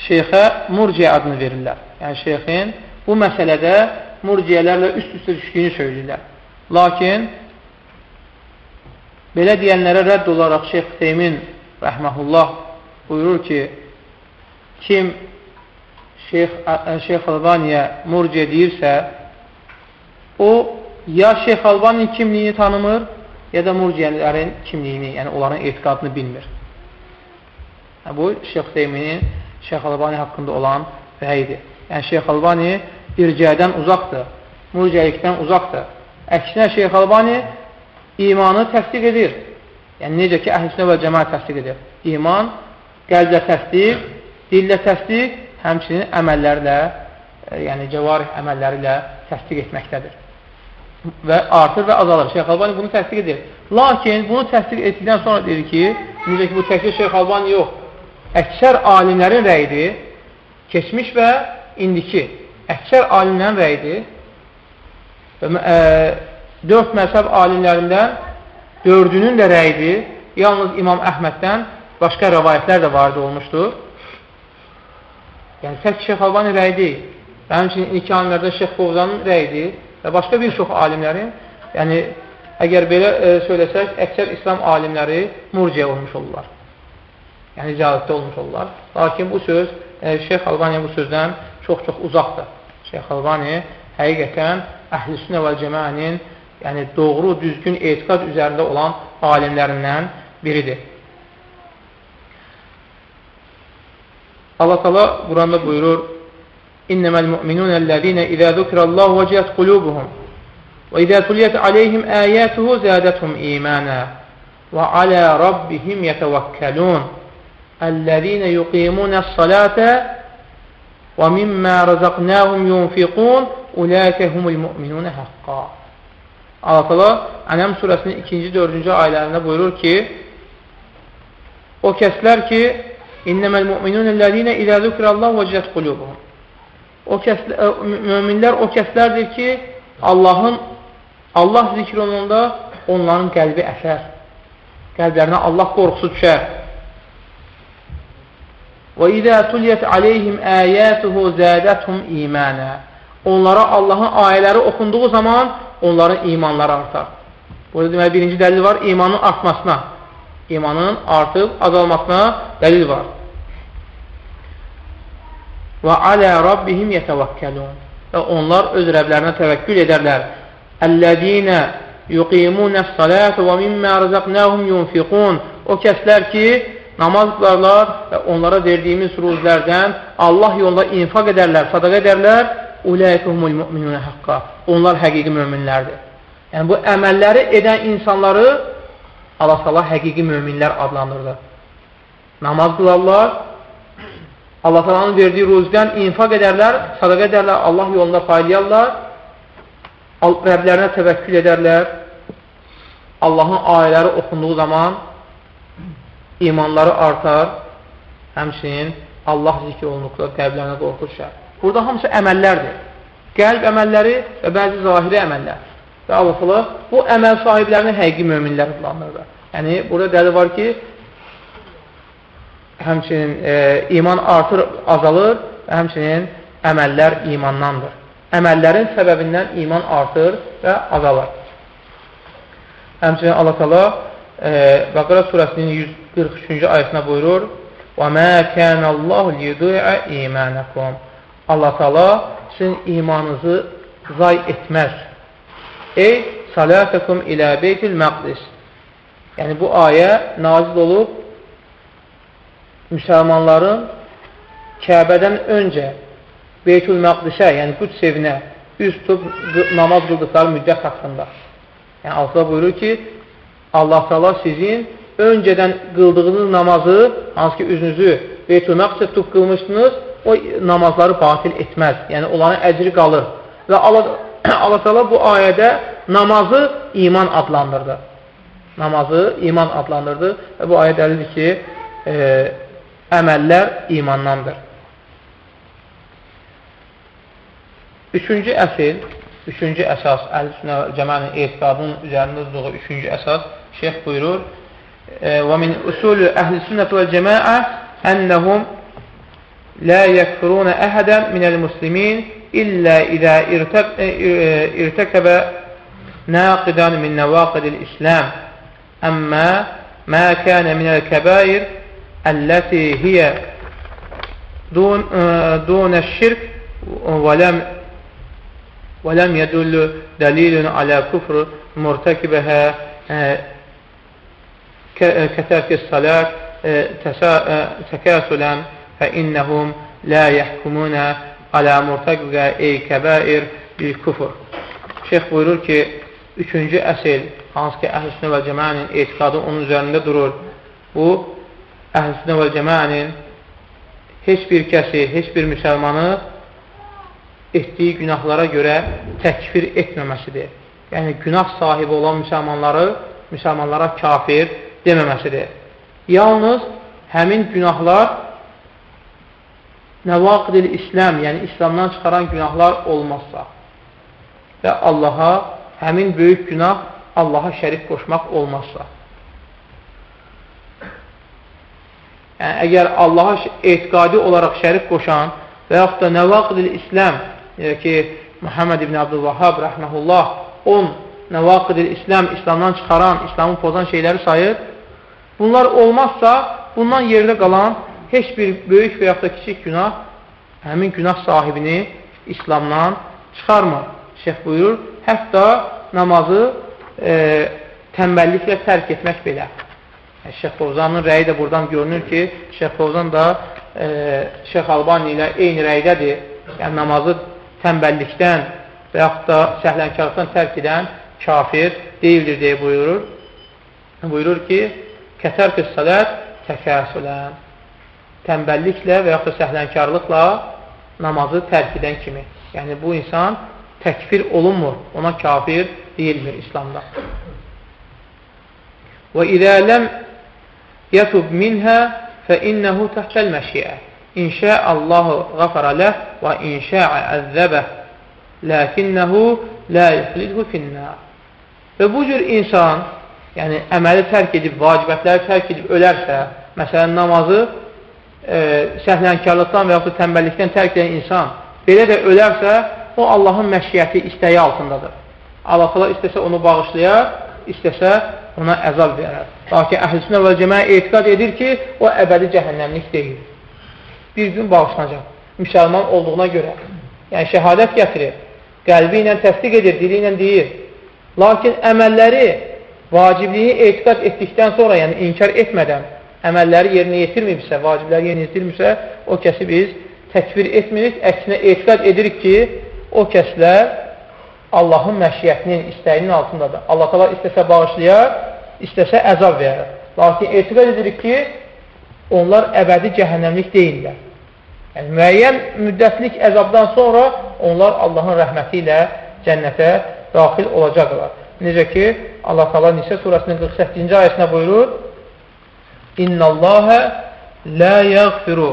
Speaker 1: şeyxə murciyə adını verirlər. Yəni, şeyxin bu məsələdə murciyələrlə üst-üstə düşdüyünü söyləyirlər. Lakin belə deyənlərə rədd olaraq Şeyx Teymin rəhməhullah buyurur ki, kim Şeyx, Şeyx Albaniyə murciyə deyirsə, o ya Şeyx Albaninin kimliyini tanımır, ya da murciyələrin kimliyini, yəni onların etiqadını bilmir. Yəni, bu Şeyx Teyminin Şeyx Albani haqqında olan rəyidir. Yəni Şeyx Albani ircədən uzaqdır, murciəlikdən uzaqdır. Əksinə Şeyx Albani imanı təsdiq edir. Yəni necə ki, əhl-i və cəmaət təsdiq edir. İman qəlblə təsdiq, dillə təsdiq, həmçinin əməllərlə, e, yəni cəvarih əməlləri ilə təsdiq etməkdədir. Və artır və azalır. Şeyx Albani bunu təsdiq edir. Lakin bunu təsdiq etdikdən sonra deyir ki, necə ki, bu təkcə Şeyx Albani yox, əksər alimlərin rəyidir, keçmiş və indiki əksər alimlərin rəyidir və ə, dörd məzhəb alimlərindən dördünün də rəyidir, yalnız İmam Əhməddən başqa rəvayətlər də vardı olmuşdur. Yəni, tək Şeyx Albani rəyi deyil. Və həmçinin ilk alimlərdə Şeyx Qovzanın rəyidir və başqa bir çox alimlərin, yəni, əgər belə e, söyləsək, əksər İslam alimləri murciyə olmuş olurlar yəni icazətdə olmuş olurlar. Lakin bu söz, e, Şeyx Albani bu sözdən çox-çox uzaqdır. Şeyh Albani həqiqətən əhlüsünə və cəmənin yəni doğru, düzgün etiqad üzərində olan alimlərindən biridir. Allah Teala Quranda buyurur: "İnnemel mu'minunellezine iza zukirallahu vecilet kulubuhum ve iza tuliyet aleyhim ayatuhu zadatuhum imana ve ala rabbihim yetevekkelun. Ellezine yuqimune's salate ومما رزقناهم يunfiqun Ulaikə humul mu'minuna haqqa. Allah təala Ənəm surəsinin 2-ci, 4-cü ayələrində buyurur ki, o kəslər ki, İnnəməl mu'minunəl-ləzina izə zukrallahu vəcət qulubuhum. O kəslər, e, möminlər o kəslərdir ki, Allahın Allah zikr olunanda onların qəlbi əsər. Qəlblərinə Allah qorxusu düşər. İzə tuliyyət aleyhim əyətuhu zədəthum imanə. Onlara Allahın ayələri oxunduğu zaman onların imanları artar. Burada deməli birinci dəlil var imanın artmasına. İmanın artıb azalmasına dəlil var. Və alə rabbihim yətəvəkkəlun. Və onlar öz Rəblərinə təvəkkül edərlər. Əllədinə yuqimunəs salətə və mimmə rəzəqnəhum yunfiqun. O kəslər ki, namaz qılarlar və onlara verdiyimiz ruzlərdən Allah yolunda infaq edərlər, sadaqa edərlər. Uləykəhumul müminunə haqqa. Onlar həqiqi möminlərdir. Yəni, bu əməlləri edən insanları Allah sala həqiqi möminlər adlandırdı. Namaz qılarlar, Allah salanın verdiyi ruzdən infaq edərlər, sadaqa edərlər, Allah yolunda paylayarlar, Rəblərinə təvəkkül edərlər, Allahın ayələri oxunduğu zaman imanları artar, həmçinin Allah zikr olunduqda qəlblərinə qorxu düşər. Burada hamısı əməllərdir. Qəlb əməlləri və bəzi zahiri əməllər. Və Allah bu əməl sahiblərini həqiqi möminlər adlandırır. Yəni, burada dəli var ki, həmçinin e, iman artır, azalır və həmçinin əməllər imandandır. Əməllərin səbəbindən iman artır və azalır. Həmçinin Allah tala e, Bəqara surəsinin 143-cü ayəsində buyurur: "Və mə kənəllahu liyudi'a imanakum." Allah Taala sizin imanınızı zay etməz. Ey salatakum ilə Beytil Məqdis. Yəni bu ayə nazil olub müsəlmanların Kəbədən öncə Beytül Məqdisə, yəni Qüds evinə üz tutub namaz qıldıqları müddət haqqında. Yəni Allah buyurur ki, Allah Taala sizin öncədən qıldığınız namazı, hansı ki üzünüzü Beytül Məqdisə tutub qılmışdınız, o namazları batil etməz. Yəni onların əcri qalır. Və Allah Allah Taala bu ayədə namazı iman adlandırdı. Namazı iman adlandırdı və bu ayə dəlildir ki, e, əməllər imandandır. Üçüncü əsil, üçüncü əsas, əl-üsünə cəmənin etiqadının üzərində durduğu üçüncü əsas, Şeyh buyurur. آه، وَمِنْ اُسُولُ اَهْلِ السُنَّةِ وَالْجَمَاءَ اَنَّهُمْ لَا يَكْفُرُونَ اَهَدًا مِنَ الْمُسْلِمِينَ اِلَّا اِذَا آه، اِرْتَكَبَ نَاقِدًا مِنْ نَوَاقِدِ الْإِسْلَامِ اَمَّا مَا كَانَ مِنَ الْكَبَائِرِ الَّتِي هِيَ دون, آه، دون الشرك ولم ولم يدل دليل على كفر مرتكبها كترك الصلاة تكاسلا فإنهم لا يحكمون على مرtəqə ey kəbair bil kufr. Şeyx buyurur ki, üçüncü əsl, hansı ki, əhl-i və cəmənin etiqadı onun üzərində durur. Bu, əhl-i və cəmənin heç bir kəsi, heç bir müsəlmanı etdiyi günahlara görə təkfir etməməsidir. Yəni, günah sahibi olan müsəlmanları müsəlmanlara kafir deməməsidir. Yalnız həmin günahlar nəvaqidil İslam, yəni İslamdan çıxaran günahlar olmazsa və Allaha həmin böyük günah Allaha şərik qoşmaq olmazsa yəni, əgər Allaha etiqadi olaraq şərik qoşan və yaxud da nəvaqidil İslam, yəni ki, Muhammed ibn Abdülvahab rəhməhullah 10 nəvaqidil İslam, İslamdan çıxaran, İslamı pozan şeyləri sayır. Bunlar olmazsa, bundan yerdə qalan heç bir böyük və yaxud da kiçik günah həmin günah sahibini İslamdan çıxarmır. Şeyh buyurur, hətta namazı e, təmbəlliklə tərk etmək belə. Şeyx Fovzanın rəyi də buradan görünür ki, Şeyx Fovzan da e, Şeyx Albani ilə eyni rəydədir. Yəni, namazı təmbəllikdən və yaxud da səhlənkarlıqdan tərk edən kafir deyildir deyə buyurur. Buyurur ki, Kətərkü sələt təkəsülən. Təmbəlliklə və yaxud da səhlənkarlıqla namazı tərk edən kimi. Yəni, bu insan təkfir olunmur, ona kafir deyilmir İslamda. Və idə ləm yətub minhə fə innəhu təhtəl məşiə. İnşə Allahu qafaraləh və inşə əzzəbəh. Ləkinnəhu lə yəxlidhu finnər. Və bu cür insan yəni əməli tərk edib, vacibətləri tərk edib ölərsə, məsələn, namazı e, səhlənkarlıqdan və yaxud tənbəllikdən tərk edən insan belə də ölərsə, o Allahın məşiyyəti, istəyi altındadır. Allah istəsə onu bağışlayar, istəsə ona əzab verər. Lakin əhl-i və cəməyə etiqad edir ki, o əbədi cəhənnəmlik deyil. Bir gün bağışlanacaq. Müsəlman olduğuna görə. Yəni, şəhadət gətirir. Qəlbi ilə təsdiq edir, dili ilə deyir. Lakin əməlləri vacibliyi etiqad etdikdən sonra, yəni inkar etmədən əməlləri yerinə yetirməyibsə, vacibləri yerinə yetirmirsə, o kəsi biz təkvir etmirik, əksinə etiqad edirik ki, o kəslər Allahın məşiyyətinin, istəyinin altındadır. Allah tala istəsə bağışlayar, istəsə əzab verər. Lakin etiqad edirik ki, onlar əbədi cəhənnəmlik deyirlər. Yəni, müəyyən müddətlik əzabdan sonra onlar Allahın rəhməti ilə cənnətə daxil olacaqlar. Necə ki, Allah Taala Nisə surəsinin 48-ci ayəsində buyurur: "İnnallahə la yaghfiru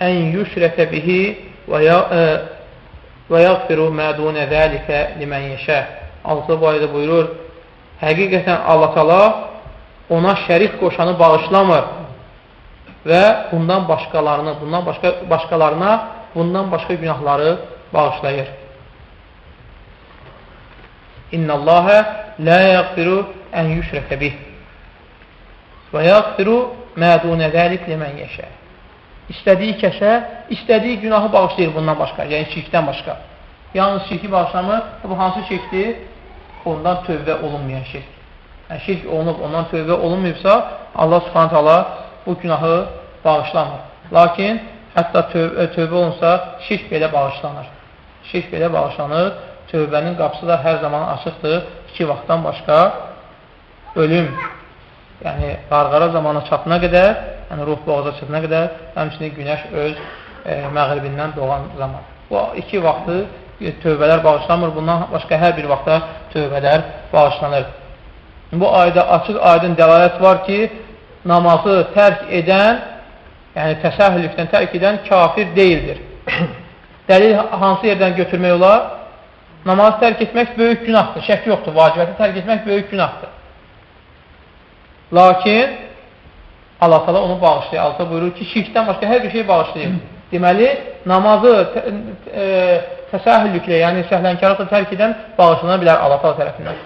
Speaker 1: an yushraka bihi və ya e, yaghfiru ma dun zalika limen yasha." Allah bu ayədə buyurur: Həqiqətən Allah Taala ona şərik qoşanı bağışlamır və bundan başqalarını, bundan başqa başqalarına bundan başqa günahları bağışlayır. İnnallahə an yushraka bih və yaghfiru ma dun zalik limen yasha. İstədiyi kəsə, istədiyi günahı bağışlayır bundan başqa, yəni şirkdən başqa. Yalnız şirki bağışlamır. Bu hansı şirkdir? Ondan tövbə olunmayan şirk. Yəni, şirk olunub, ondan tövbə olunmayıbsa, Allah subhanət hala bu günahı bağışlamır. Lakin, hətta tövbə, tövbə olunsa, şirk belə bağışlanır. Şirk belə bağışlanır. Tövbənin qapısı da hər zaman açıqdır. İki vaxtdan başqa ölüm, yəni qarqara zamanı çatına qədər, yəni ruh boğaza çatına qədər, həmçinin günəş öz e, məğribindən doğan zaman. Bu iki vaxtı tövbələr bağışlanmır. Bundan başqa hər bir vaxtda tövbələr bağışlanır. Bu ayda açıq aydın dəlalət var ki, namazı tərk edən, yəni təsəhhülükdən tərk edən kafir deyildir. Dəlil hansı yerdən götürmək olar? Namazı tərk etmək böyük günahdır. Şək yoxdur. Vacibəti tərk etmək böyük günahdır. Lakin Allah təala onu bağışlayır. Allah buyurur ki, şirkdən başqa hər bir şey bağışlayır. Deməli, namazı e, təsahüllüklə, yəni səhlənkarlıqla tərk edən bağışlana bilər Allah təala tərəfindən.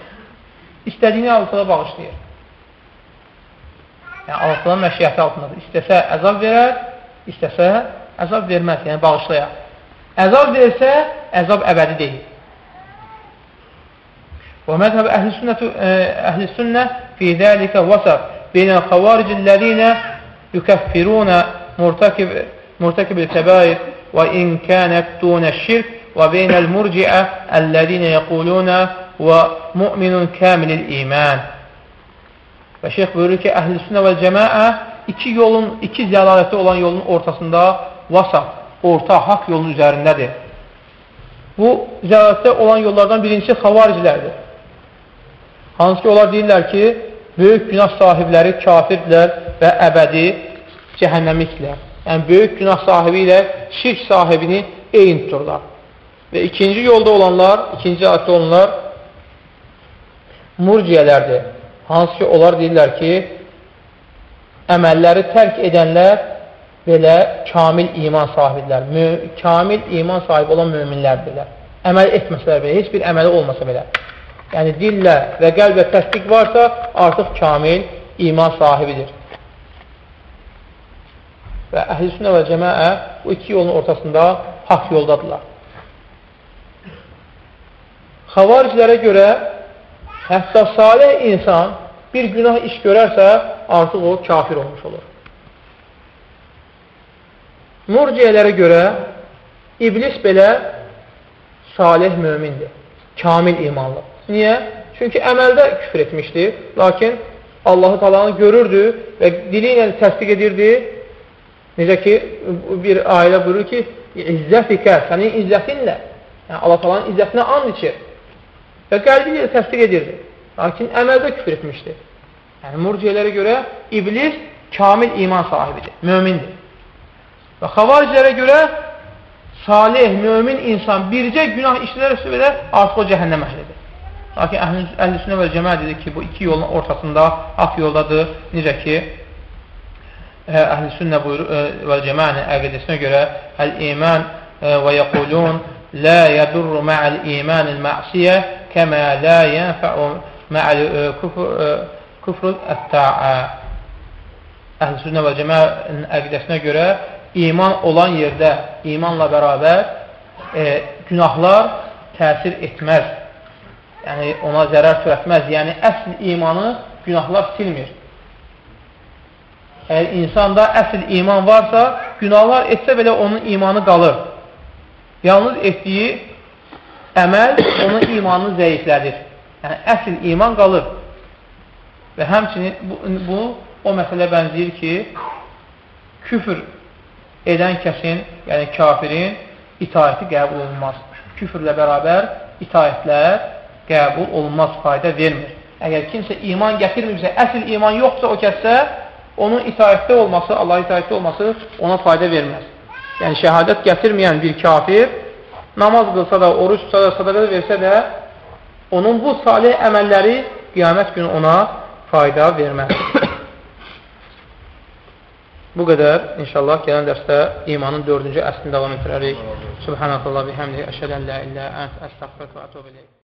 Speaker 1: İstədiyini Allah təala bağışlayır. Yəni, Allah təala məşiyyəti altındadır. İstəsə əzab verər, istəsə əzab verməz, yəni bağışlayar. Əzab versə, əzab əbədi deyil. ومذهب أهل السنة, أهل السنة في ذلك وسط بين الخوارج الذين يكفرون مرتكب مرتكب الكبائر وإن كانت دون الشرك وبين المرجئة الذين يقولون ومؤمن كامل الإيمان Və şeyx buyurur ki, əhl-i sünnə və cəmaə iki yolun, iki zəlalətli olan yolun ortasında vasat, orta, haqq yolun üzərindədir. Bu zəlalətli olan yollardan birincisi xavaricilərdir. Hansı ki, onlar deyirlər ki, böyük günah sahibləri kafirdirlər və əbədi cəhənnəmlikdirlər. Yəni, böyük günah sahibi ilə şirk sahibini eyni tuturlar. Və ikinci yolda olanlar, ikinci ayətdə olanlar murciyələrdir. Hansı ki, onlar deyirlər ki, əməlləri tərk edənlər belə kamil iman sahibidirlər. Mü kamil iman sahibi olan möminlərdirlər. Əməl etməsələr belə, heç bir əməli olmasa belə. Yəni, dillə və qəlbə təsdiq varsa, artıq kamil iman sahibidir. Və əhl-i sünnə və cəməə bu iki yolun ortasında haqq yoldadırlar. Xavaricilərə görə hətta salih insan bir günah iş görərsə, artıq o kafir olmuş olur. Murciyələrə görə iblis belə salih mömindir, kamil imanlı. Niyə? Çünki əməldə küfür etmişdir, lakin Allah-u talanı görürdü və dili ilə təsdiq edirdi. Necə ki, bir ailə buyurur ki, izzətikə, sənin izzətinlə, yəni Allah talanın izzətinə and içir. Və qəlbi ilə təsdiq edirdi. Lakin əməldə küfür etmişdi. Yəni, murciələrə görə iblis kamil iman sahibidir, mömindir. Və xavaricilərə görə salih, mömin insan bircə günah işlərsə belə artıq o cəhənnəm əhlidir. Lakin əhl-i sünnə və cəmə dedi ki, bu iki yolun ortasında haqq yoldadır. Necə ki, əhl-i sünnə buyurur və cəmənin əqidəsinə görə əl-iman və yəqulun لا يضر مع الإيمان المعصية كما لا ينفع مع كفر, كفر التاعة Əhl-i sünnə və cəmənin əqidəsinə görə iman olan yerdə imanla bərabər e, günahlar təsir etməz. Yəni, ona zərər törətməz. Yəni, əsl imanı günahlar silmir. Əgər insanda əsl iman varsa, günahlar etsə belə onun imanı qalır. Yalnız etdiyi əməl onun imanını zəiflədir. Yəni, əsl iman qalır. Və həmçinin bu, bu o məsələ bənzəyir ki, küfür edən kəsin, yəni kafirin itaəti qəbul olunmaz. Küfürlə bərabər itaətlər qəbul olunmaz, fayda vermir. Əgər kimsə iman gətirmirsə, əsl iman yoxsa o kəssə, onun itaətdə olması, Allah itaətdə olması ona fayda verməz. Yəni, şəhadət gətirməyən bir kafir namaz qılsa da, oruç tutsa da, sadaqə versə də, onun bu salih əməlləri qiyamət günü ona fayda verməz. Bu qədər inşallah gələn dərsdə imanın dördüncü əslini davam etdirərik. Subhanallah, bihamdi, əşhədən la illə, ənt, əstəqfət və ətub eləyik.